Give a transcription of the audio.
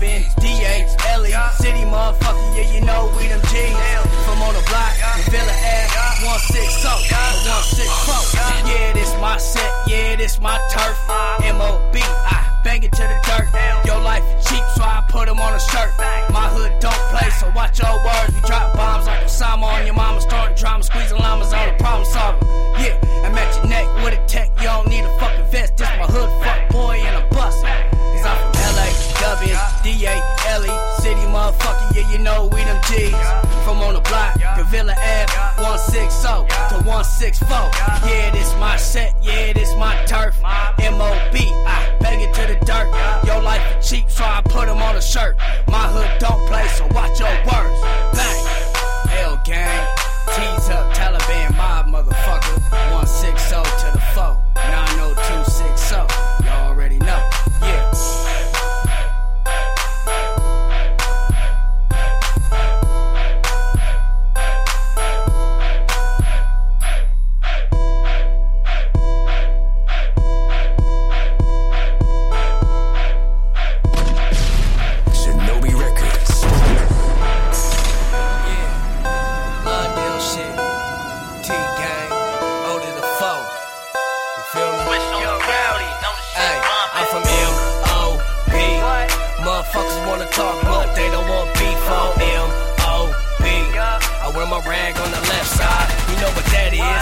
been city motherfucker, yeah, you know we them G's. From on the block, the Villa Ave, 160, 164. Yeah, this my set, yeah, this my turf. MOB, I bang it to the dirt. Your life is cheap, so I put them on a shirt. My hood don't play, so watch your you know we them G's. From on the block, the Villa Ave, 160 to 164. Yeah, this my set, yeah, this my turf. MOB, I bang it to the dirt. Your life is cheap, so I put them on a shirt. You feel me? Hey, I'm from M O B. Motherfuckers wanna talk, but they don't want beef on M O B. I wear my rag on the left side. You know what that is?